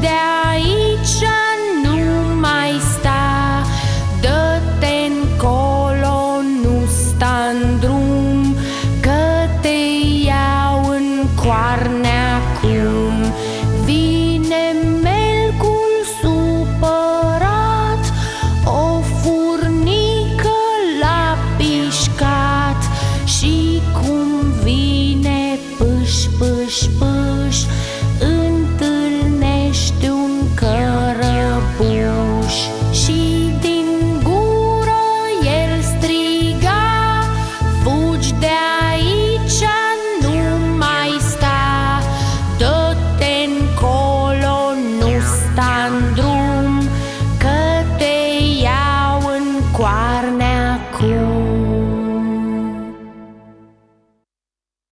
de aici nu mai sta. Dă-te nu sta drum Că te iau în acum. Vine melcul supărat O furnică l-a Și cum vine pâș, pâș, pâș în drum Că te iau în coarne.